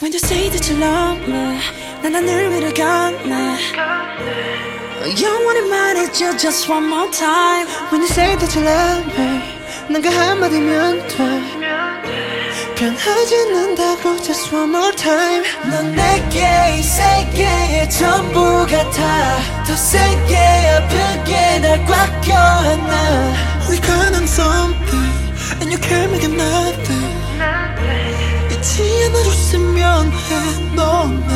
When you say that you love me 난 하늘 위를 건네 영원히 말해줘 just one more time When you say that you love me 난 그 한마디면 돼 변하지 않는다고 just one more time 넌 내게 이 세계의 전부 같아 더 세게 아프 너네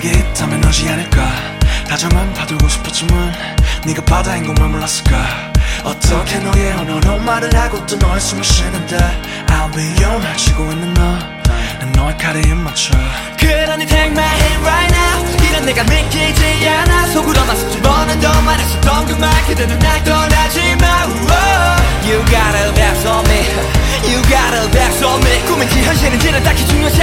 그게 있다면 오지 않을까? 다정한 봐두고 싶었지만 네가 바다인 것만 몰랐을까? 어떻게 너의 언어로 말을 하고 또 너의 숨을 쉬는데? I'll be your 마치고 있는 너난 너의 칼에 입 맞춰. 그러니 take my hand right now. 이런 내가 믿기지 않아. 속으로만 수천 번은 더 말했었던 그말 그대는 날 떠나지 마. You got a back on me. You got a back on me. 꿈인지 현실인지는 딱히 중요하지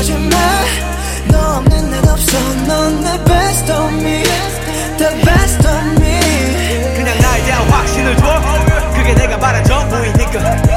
말하지 마너 없는 날 없어. 넌 내 best of me The best of me. 그냥 나에 대한 확신을 줘. 그게 내가 말한 전부이니까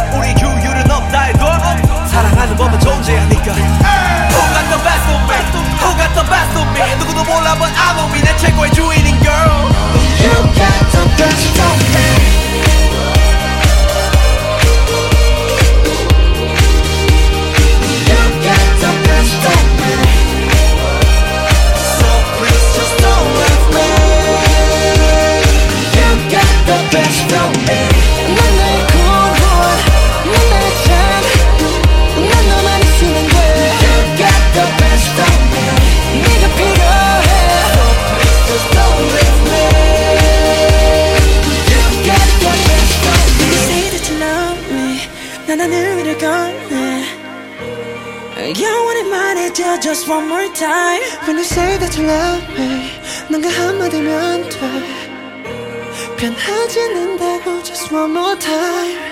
me 난 하늘 위를 건네 영원히 말해줘 just one more time When you say that you love me 난 그 한마디면 돼 변하지 않는다고 just one more time